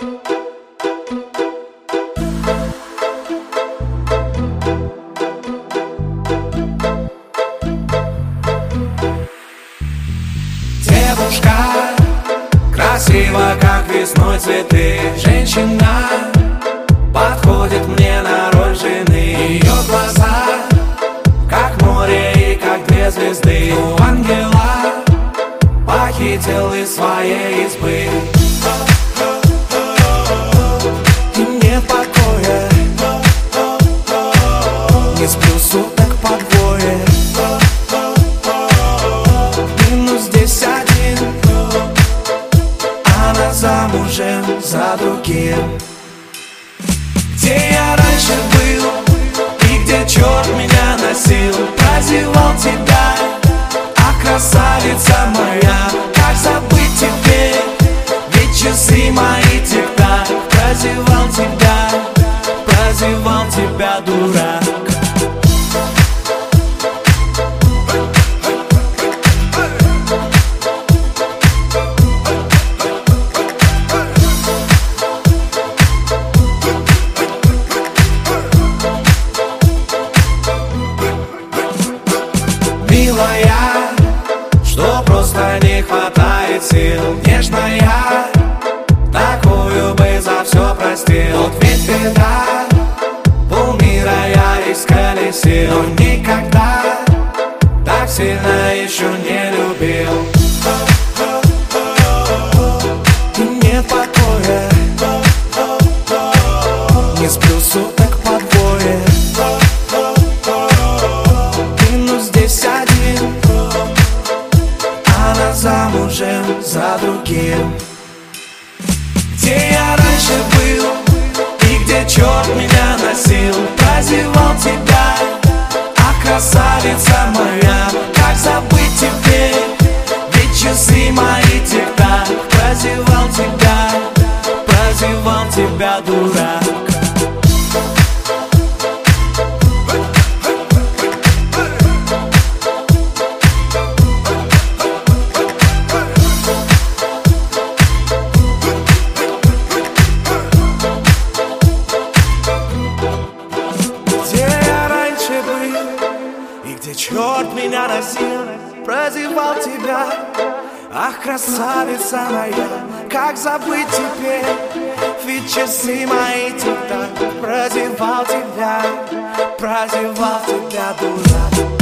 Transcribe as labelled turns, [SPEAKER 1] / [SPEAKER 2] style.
[SPEAKER 1] Девушка красиво как весной цветы. Женщина подходит мне на роль жены. Ее глаза, как море и как две звезды. У ангела похитил из своей избы. Замужем за другим. Где я раньше был И где черт меня носил? Прозевал тебя А красавица моя. Как забыть теперь Ведь часы мои тик-так Прозевал не хватает сил. Нежная, такую бы за все простил. Вот ведь беда, полмира я исколесил Но никогда так сильно еще не любил. Нет покоя замужем за другим. Где я раньше был И где черт меня носил? Прозевал тебя А красавица моя. Как забыть теперь Ведь часы мои тик-так. Прозевал тебя Прозевал тебя, дурак где черт меня носил Прозевал тебя. Ах, красавица моя Как забыть теперь? Ведь часы мои тик-так Прозевал тебя Прозевал тебя, дурак